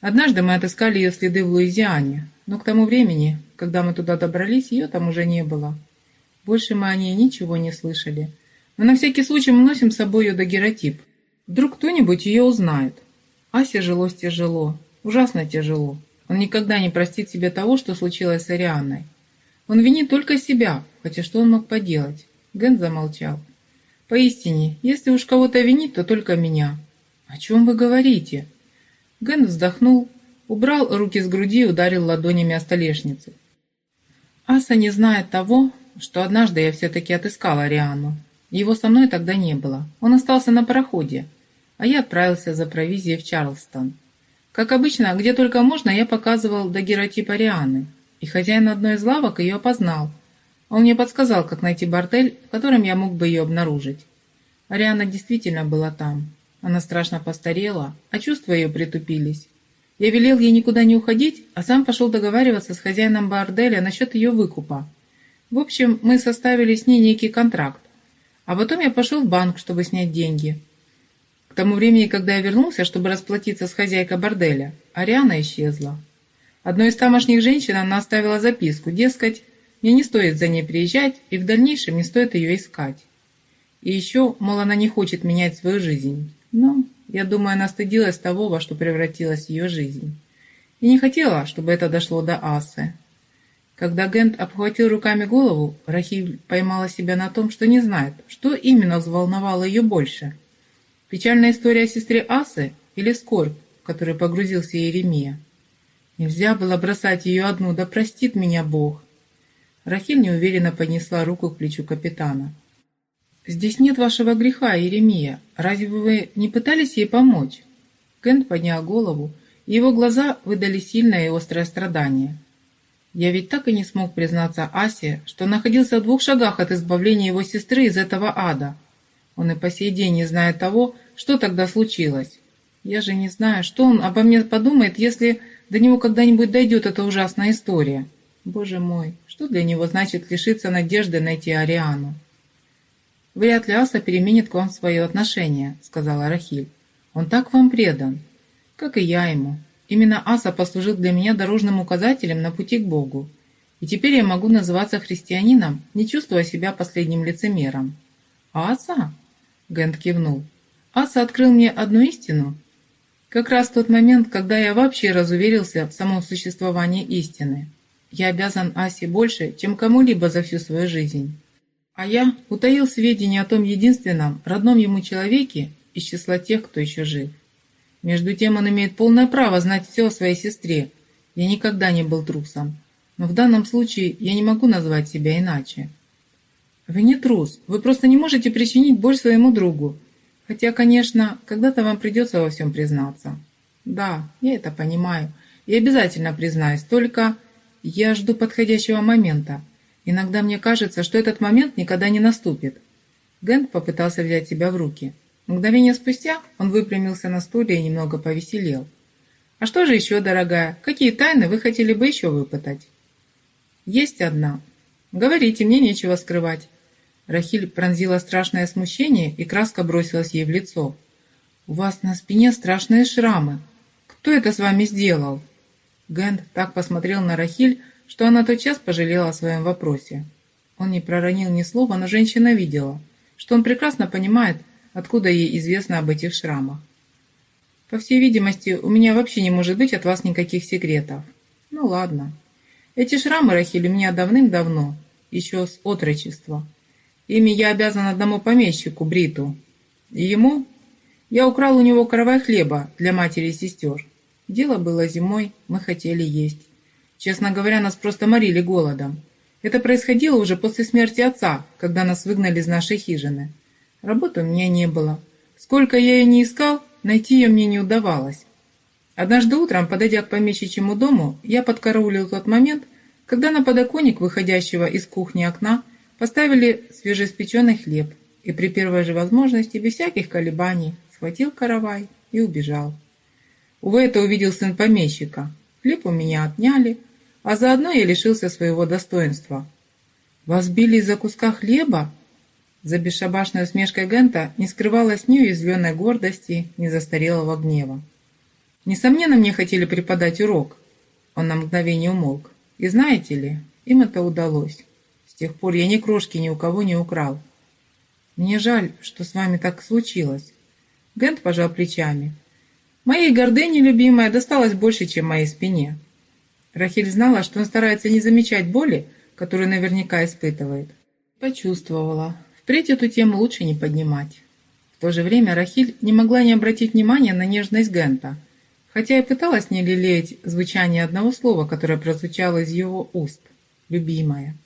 Однажды мы отыскали ее следы в Луизиане, но к тому времени, когда мы туда добрались, ее там уже не было. Больше мы о ней ничего не слышали. Но на всякий случай мы носим с собой ее дагеротип. Вдруг кто-нибудь ее узнает. Асе жилось тяжело, ужасно тяжело. Он никогда не простит себе того, что случилось с Арианной. Он винит только себя, хотя что он мог поделать? Ген замолчал. Поистине, если уж кого-то винить, то только меня. О чем вы говорите? Ген вздохнул, убрал руки с груди и ударил ладонями о столешницу. Аса не знает того, что однажды я все-таки отыскала Ариану. Его со мной тогда не было. Он остался на пароходе, а я отправился за провизией в Чарлстон. Как обычно, где только можно, я показывал дагеротип Арианы, и хозяин одной из лавок ее опознал. Он мне подсказал, как найти бордель, в котором я мог бы ее обнаружить. Ариана действительно была там. Она страшно постарела, а чувства ее притупились. Я велел ей никуда не уходить, а сам пошел договариваться с хозяином борделя насчет ее выкупа. В общем, мы составили с ней некий контракт. А потом я пошел в банк, чтобы снять деньги. К тому времени, когда я вернулся, чтобы расплатиться с хозяйкой борделя, Ариана исчезла. Одной из тамошних женщин она оставила записку, дескать, мне не стоит за ней приезжать, и в дальнейшем не стоит ее искать. И еще, мол, она не хочет менять свою жизнь. Но, я думаю, она стыдилась того, во что превратилась ее жизнь. И не хотела, чтобы это дошло до Асы. Когда Гент обхватил руками голову, Рахиль поймала себя на том, что не знает, что именно взволновало ее больше. Печальная история о сестре Асы или скорбь, в которой погрузился Иеремия. Нельзя было бросать ее одну, да простит меня Бог. Рахиль неуверенно поднесла руку к плечу капитана. «Здесь нет вашего греха, Иеремия. Разве вы не пытались ей помочь?» Кент поднял голову, и его глаза выдали сильное и острое страдание. Я ведь так и не смог признаться Асе, что находился в двух шагах от избавления его сестры из этого ада. Он и по сей день не знает того, что тогда случилось. Я же не знаю, что он обо мне подумает, если до него когда-нибудь дойдет эта ужасная история. Боже мой, что для него значит лишиться надежды найти Ариану? «Вряд ли Аса переменит к вам свое отношение», — сказала Рахиль. «Он так вам предан, как и я ему. Именно Аса послужил для меня дорожным указателем на пути к Богу. И теперь я могу называться христианином, не чувствуя себя последним лицемером. «Аса?» — Гент кивнул. «Аса открыл мне одну истину. Как раз тот момент, когда я вообще разуверился в самом существовании истины. Я обязан Асе больше, чем кому-либо за всю свою жизнь. А я утаил сведения о том единственном, родном ему человеке из числа тех, кто еще жив. Между тем он имеет полное право знать все о своей сестре. Я никогда не был трусом. Но в данном случае я не могу назвать себя иначе. Вы не трус. Вы просто не можете причинить боль своему другу. Хотя, конечно, когда-то вам придется во всем признаться. Да, я это понимаю. И обязательно признаюсь. Только я жду подходящего момента. Иногда мне кажется, что этот момент никогда не наступит. Гент попытался взять себя в руки. Мгновение спустя он выпрямился на стуле и немного повеселел. «А что же еще, дорогая? Какие тайны вы хотели бы еще выпытать?» «Есть одна. Говорите, мне нечего скрывать». Рахиль пронзила страшное смущение, и краска бросилась ей в лицо. «У вас на спине страшные шрамы. Кто это с вами сделал?» Гент так посмотрел на Рахиль, что она тотчас пожалела о своем вопросе. Он не проронил ни слова, но женщина видела, что он прекрасно понимает, Откуда ей известно об этих шрамах? По всей видимости, у меня вообще не может быть от вас никаких секретов. Ну ладно. Эти шрамы, Рахиль, у меня давным-давно, еще с отрочества. Ими я обязан одному помещику, Бриту. И ему я украл у него каравай хлеба для матери и сестер. Дело было зимой, мы хотели есть. Честно говоря, нас просто морили голодом. Это происходило уже после смерти отца, когда нас выгнали из нашей хижины. Работы у меня не было. Сколько я ее не искал, найти ее мне не удавалось. Однажды утром, подойдя к помещичьему дому, я подкараулил тот момент, когда на подоконник, выходящего из кухни окна, поставили свежеиспеченный хлеб, и при первой же возможности, без всяких колебаний, схватил каравай и убежал. Увы, это увидел сын помещика. Хлеб у меня отняли, а заодно я лишился своего достоинства. «Вас били из-за куска хлеба?» За бесшабашной усмешкой Гента не скрывалось ни уязвленной гордости, ни застарелого гнева. Несомненно, мне хотели преподать урок. Он на мгновение умолк. И знаете ли, им это удалось. С тех пор я ни крошки ни у кого не украл. Мне жаль, что с вами так случилось. Гент пожал плечами. Моей гордыне, любимая, досталось больше, чем моей спине. Рахиль знала, что он старается не замечать боли, которую наверняка испытывает. Почувствовала. Впредь эту тему лучше не поднимать. В то же время Рахиль не могла не обратить внимания на нежность Гента – хотя и пыталась не лелеять звучание одного слова, которое прозвучало из его уст – «любимая».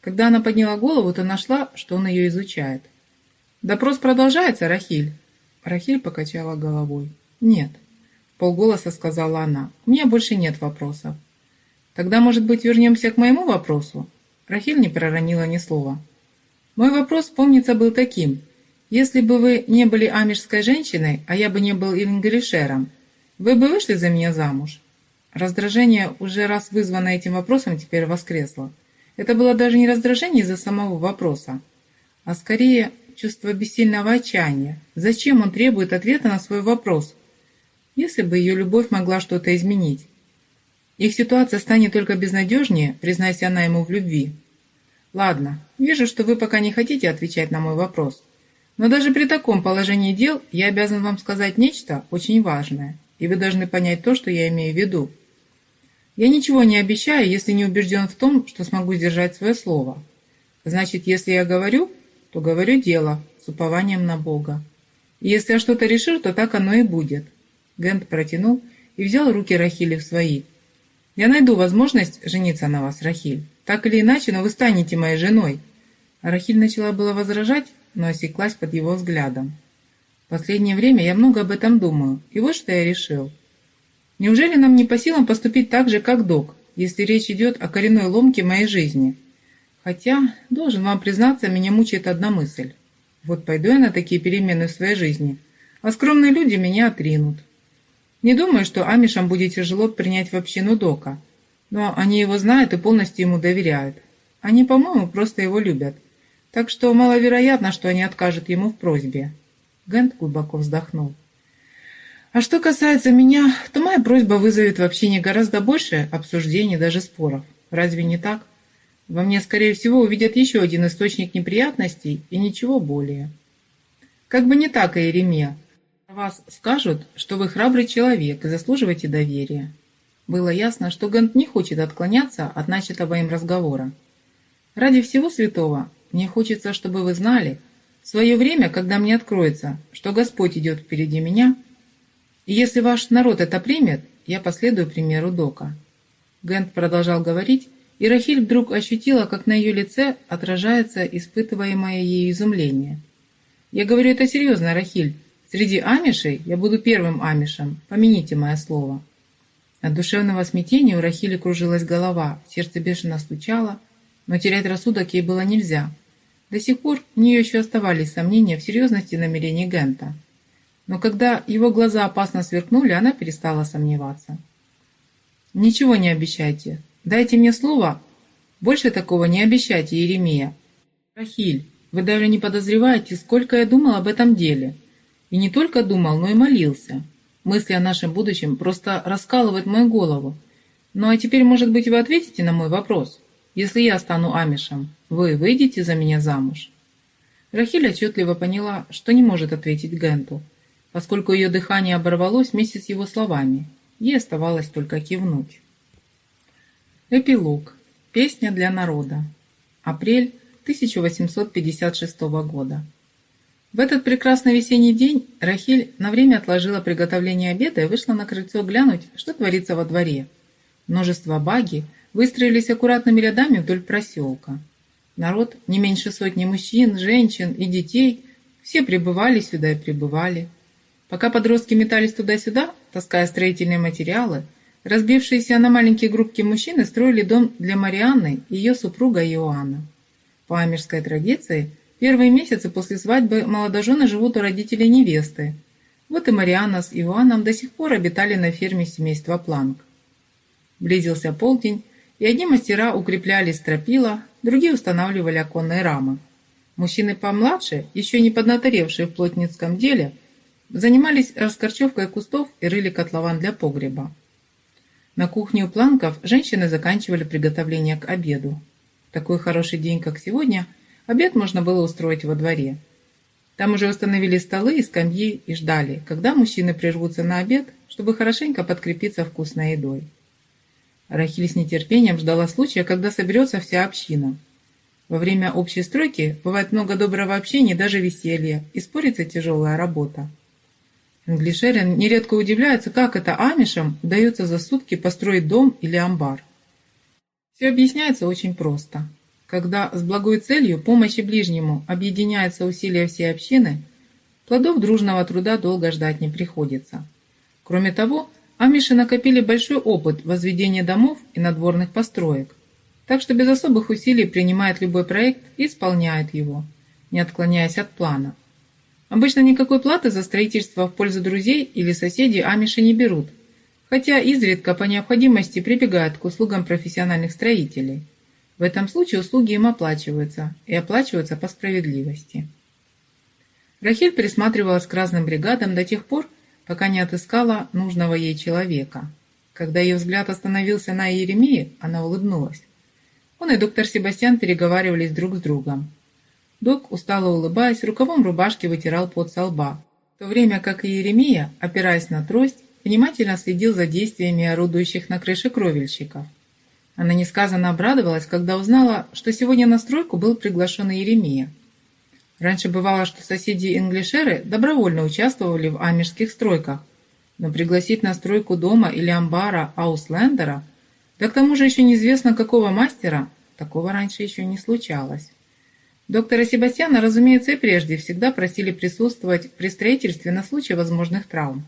Когда она подняла голову, то нашла, что он ее изучает. «Допрос продолжается, Рахиль?» Рахиль покачала головой. «Нет», – полголоса сказала она, – «у меня больше нет вопросов». «Тогда, может быть, вернемся к моему вопросу?» Рахиль не проронила ни слова. «Мой вопрос, помнится, был таким. Если бы вы не были амишской женщиной, а я бы не был ингришером, вы бы вышли за меня замуж?» Раздражение, уже раз вызванное этим вопросом, теперь воскресло. Это было даже не раздражение из-за самого вопроса, а скорее чувство бессильного отчаяния. Зачем он требует ответа на свой вопрос? Если бы ее любовь могла что-то изменить. Их ситуация станет только безнадежнее, признайся она ему в любви. Ладно, вижу, что вы пока не хотите отвечать на мой вопрос. Но даже при таком положении дел я обязан вам сказать нечто очень важное и вы должны понять то, что я имею в виду. Я ничего не обещаю, если не убежден в том, что смогу сдержать свое слово. Значит, если я говорю, то говорю дело, с упованием на Бога. И если я что-то решил, то так оно и будет. Гент протянул и взял руки Рахили в свои. Я найду возможность жениться на вас, Рахиль. Так или иначе, но вы станете моей женой. Рахиль начала было возражать, но осеклась под его взглядом. Последнее время я много об этом думаю, и вот что я решил. Неужели нам не по силам поступить так же, как док, если речь идет о коренной ломке моей жизни? Хотя, должен вам признаться, меня мучает одна мысль. Вот пойду я на такие перемены в своей жизни, а скромные люди меня отринут. Не думаю, что амишам будет тяжело принять в общину дока, но они его знают и полностью ему доверяют. Они, по-моему, просто его любят. Так что маловероятно, что они откажут ему в просьбе. Гент глубоко вздохнул. А что касается меня, то моя просьба вызовет в общине гораздо больше обсуждений, даже споров. Разве не так? Во мне, скорее всего, увидят еще один источник неприятностей и ничего более. Как бы не так, Иеремия. Вас скажут, что вы храбрый человек и заслуживаете доверия. Было ясно, что Гент не хочет отклоняться от начатого им разговора. Ради всего святого, мне хочется, чтобы вы знали, в свое время, когда мне откроется, что Господь идет впереди меня, и если ваш народ это примет, я последую примеру Дока». Гент продолжал говорить, и Рахиль вдруг ощутила, как на ее лице отражается испытываемое ею изумление. «Я говорю это серьезно, Рахиль. Среди амишей я буду первым амишем. Помяните мое слово». От душевного смятения у Рахили кружилась голова, сердце бешено стучало, но терять рассудок ей было нельзя – до сих пор у нее еще оставались сомнения в серьезности намерений Гента. Но когда его глаза опасно сверкнули, она перестала сомневаться. «Ничего не обещайте. Дайте мне слово. Больше такого не обещайте, Еремия. Рахиль, вы даже не подозреваете, сколько я думал об этом деле. И не только думал, но и молился. Мысли о нашем будущем просто раскалывают мою голову. Ну а теперь, может быть, вы ответите на мой вопрос?» Если я стану амишем, вы выйдете за меня замуж?» Рахиль отчетливо поняла, что не может ответить Генту, поскольку ее дыхание оборвалось вместе с его словами. Ей оставалось только кивнуть. Эпилог. Песня для народа. Апрель 1856 года. В этот прекрасный весенний день Рахиль на время отложила приготовление обеда и вышла на крыльцо глянуть, что творится во дворе. Множество баги – выстроились аккуратными рядами вдоль проселка. Народ, не меньше сотни мужчин, женщин и детей, все прибывали сюда и прибывали. Пока подростки метались туда-сюда, таская строительные материалы, разбившиеся на маленькие группки мужчины строили дом для Марианны и ее супруга Иоанна. По амирской традиции, первые месяцы после свадьбы молодожены живут у родителей невесты. Вот и Марианна с Иоанном до сих пор обитали на ферме семейства Планк. Близился полдень, и одни мастера укрепляли стропила, другие устанавливали оконные рамы. Мужчины помладше, еще не поднаторевшие в плотницком деле, занимались раскорчевкой кустов и рыли котлован для погреба. На кухне у планков женщины заканчивали приготовление к обеду. Такой хороший день, как сегодня, обед можно было устроить во дворе. Там уже установили столы и скамьи и ждали, когда мужчины прервутся на обед, чтобы хорошенько подкрепиться вкусной едой. Рахиль с нетерпением ждала случая, когда соберется вся община. Во время общей стройки бывает много доброго общения, даже веселья, и спорится тяжелая работа. Англишеры нередко удивляются, как это амишам удается за сутки построить дом или амбар. Все объясняется очень просто. Когда с благой целью помощи ближнему объединяются усилия всей общины, плодов дружного труда долго ждать не приходится. Кроме того, Амиши накопили большой опыт возведения домов и надворных построек, так что без особых усилий принимают любой проект и исполняют его, не отклоняясь от плана. Обычно никакой платы за строительство в пользу друзей или соседей амиши не берут, хотя изредка по необходимости прибегают к услугам профессиональных строителей. В этом случае услуги им оплачиваются, и оплачиваются по справедливости. Рахиль присматривалась к разным бригадам до тех пор, пока не отыскала нужного ей человека. Когда ее взгляд остановился на Еремии, она улыбнулась. Он и доктор Себастьян переговаривались друг с другом. Док, устало улыбаясь, рукавом рубашки вытирал пот со лба, в то время как и Еремия, опираясь на трость, внимательно следил за действиями орудующих на крыше кровельщиков. Она несказанно обрадовалась, когда узнала, что сегодня на стройку был приглашен Еремия. Раньше бывало, что соседи-инглишеры добровольно участвовали в амежских стройках, но пригласить на стройку дома или амбара ауслендера, да к тому же еще неизвестно какого мастера, такого раньше еще не случалось. Доктора Себастьяна, разумеется, и прежде всегда просили присутствовать при строительстве на случай возможных травм.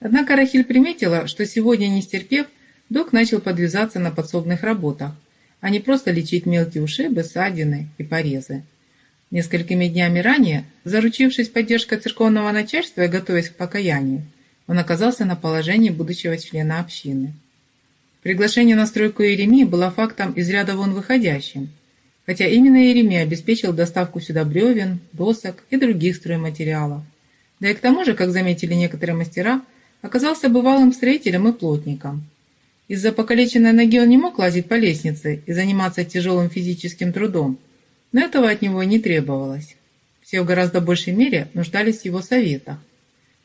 Однако Рахиль приметила, что сегодня, не стерпев, док начал подвязаться на подсобных работах, а не просто лечить мелкие ушибы, ссадины и порезы. Несколькими днями ранее, заручившись поддержкой церковного начальства и готовясь к покаянию, он оказался на положении будущего члена общины. Приглашение на стройку Иеремии было фактом из ряда вон выходящим, хотя именно Иеремия обеспечил доставку сюда бревен, досок и других стройматериалов. Да и к тому же, как заметили некоторые мастера, оказался бывалым строителем и плотником. Из-за покалеченной ноги он не мог лазить по лестнице и заниматься тяжелым физическим трудом, но этого от него не требовалось. Все в гораздо большей мере нуждались в его советах.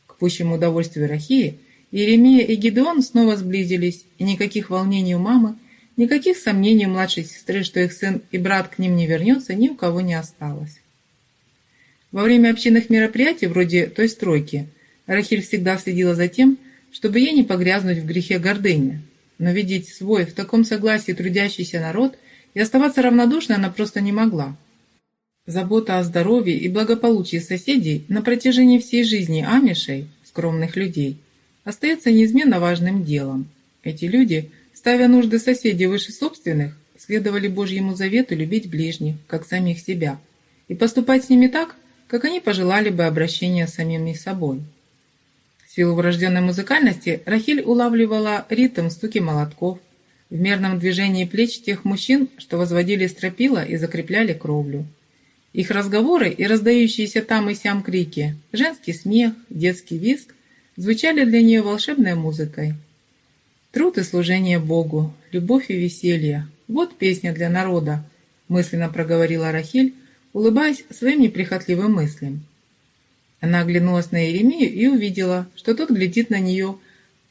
К пущему удовольствию Рахии, Иеремия и Гидеон снова сблизились, и никаких волнений у мамы, никаких сомнений у младшей сестры, что их сын и брат к ним не вернется, ни у кого не осталось. Во время общинных мероприятий, вроде той стройки, Рахиль всегда следила за тем, чтобы ей не погрязнуть в грехе гордыни, но видеть свой в таком согласии трудящийся народ и оставаться равнодушной она просто не могла. Забота о здоровье и благополучии соседей на протяжении всей жизни амишей, скромных людей, остается неизменно важным делом. Эти люди, ставя нужды соседей выше собственных, следовали Божьему завету любить ближних, как самих себя, и поступать с ними так, как они пожелали бы обращения с самими собой. Силу врожденной музыкальности Рахиль улавливала ритм стуки молотков, в мерном движении плеч тех мужчин, что возводили стропила и закрепляли кровлю. Их разговоры и раздающиеся там и сям крики, женский смех, детский визг звучали для нее волшебной музыкой. Труд и служение Богу, любовь и веселье – вот песня для народа, мысленно проговорила Рахиль, улыбаясь своим неприхотливым мыслям. Она оглянулась на Еремию и увидела, что тот глядит на нее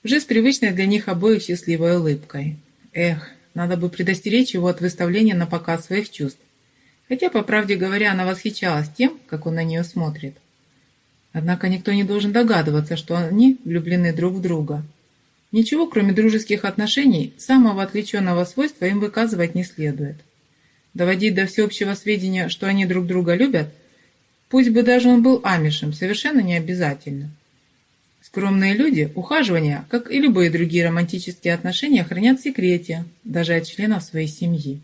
уже с привычной для них обоих счастливой улыбкой. Эх, надо бы предостеречь его от выставления на показ своих чувств. Хотя, по правде говоря, она восхищалась тем, как он на нее смотрит. Однако никто не должен догадываться, что они влюблены друг в друга. Ничего, кроме дружеских отношений, самого отвлеченного свойства им выказывать не следует. Доводить до всеобщего сведения, что они друг друга любят, пусть бы даже он был амишем, совершенно не обязательно. Скромные люди ухаживания, как и любые другие романтические отношения, хранят в секрете, даже от членов своей семьи.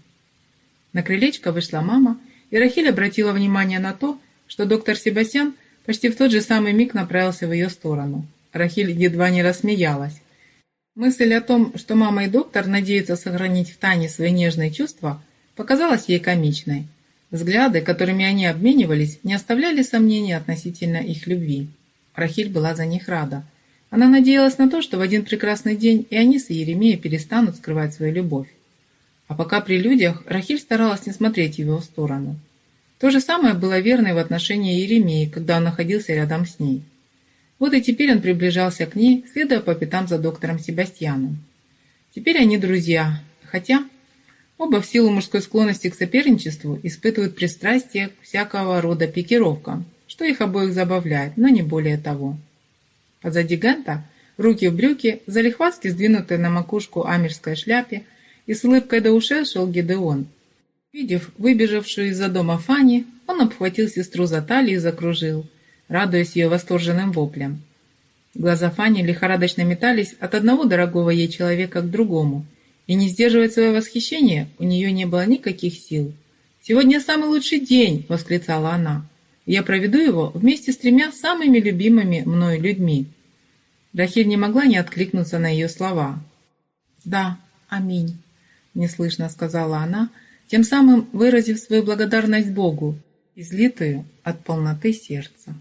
На крылечко вышла мама, и Рахиль обратила внимание на то, что доктор Себастьян почти в тот же самый миг направился в ее сторону. Рахиль едва не рассмеялась. Мысль о том, что мама и доктор надеются сохранить в тайне свои нежные чувства, показалась ей комичной. Взгляды, которыми они обменивались, не оставляли сомнений относительно их любви. Рахиль была за них рада. Она надеялась на то, что в один прекрасный день и они с Еремеей перестанут скрывать свою любовь. А пока при людях Рахиль старалась не смотреть в его сторону. То же самое было верно и в отношении Еремеи, когда он находился рядом с ней. Вот и теперь он приближался к ней, следуя по пятам за доктором Себастьяном. Теперь они друзья, хотя оба в силу мужской склонности к соперничеству испытывают пристрастие к всякого рода пикировкам, что их обоих забавляет, но не более того. Позади Гента, руки в брюки, залихватски сдвинутые на макушку амирской шляпе, и с улыбкой до ушей шел Гидеон. Видев выбежавшую из-за дома Фани, он обхватил сестру за талию и закружил, радуясь ее восторженным воплям. Глаза Фани лихорадочно метались от одного дорогого ей человека к другому, и не сдерживать свое восхищение у нее не было никаких сил. «Сегодня самый лучший день!» — восклицала она. «Я проведу его вместе с тремя самыми любимыми мною людьми». Рахиль не могла не откликнуться на ее слова. «Да, аминь» неслышно сказала она, тем самым выразив свою благодарность Богу, излитую от полноты сердца.